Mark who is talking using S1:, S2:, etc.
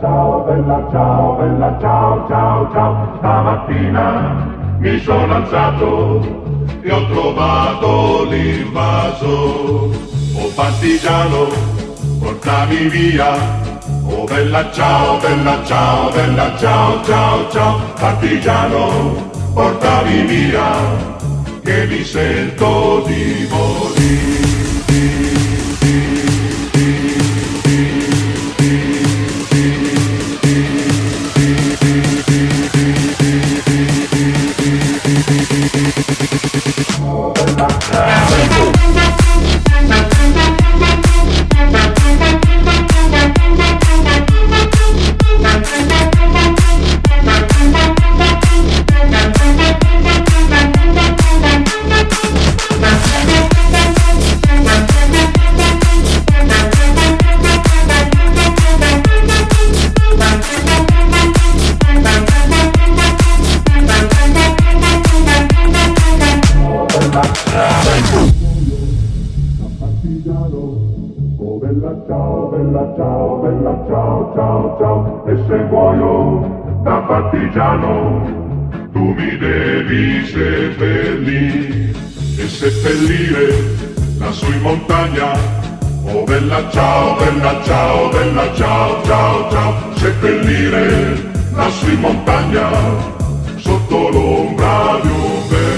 S1: ciao, bella ciao, bella ciao, ciao, ciao. Stamattina mi sono alzato e ho trovato l'invaso. Oh partigiano, portami via. Oh bella ciao, bella ciao, bella ciao, ciao, ciao. Partigiano, portami via, che mi sento di morire. Bella ciao, bella ciao, bella ciao, ciao, ciao. E se muoio da partigiano, tu mi devi seppellire e seppellire lassù in montagna. Oh bella ciao, bella ciao, bella ciao, ciao, ciao. Seppellire lassù in montagna, sotto l'ombra di un bel.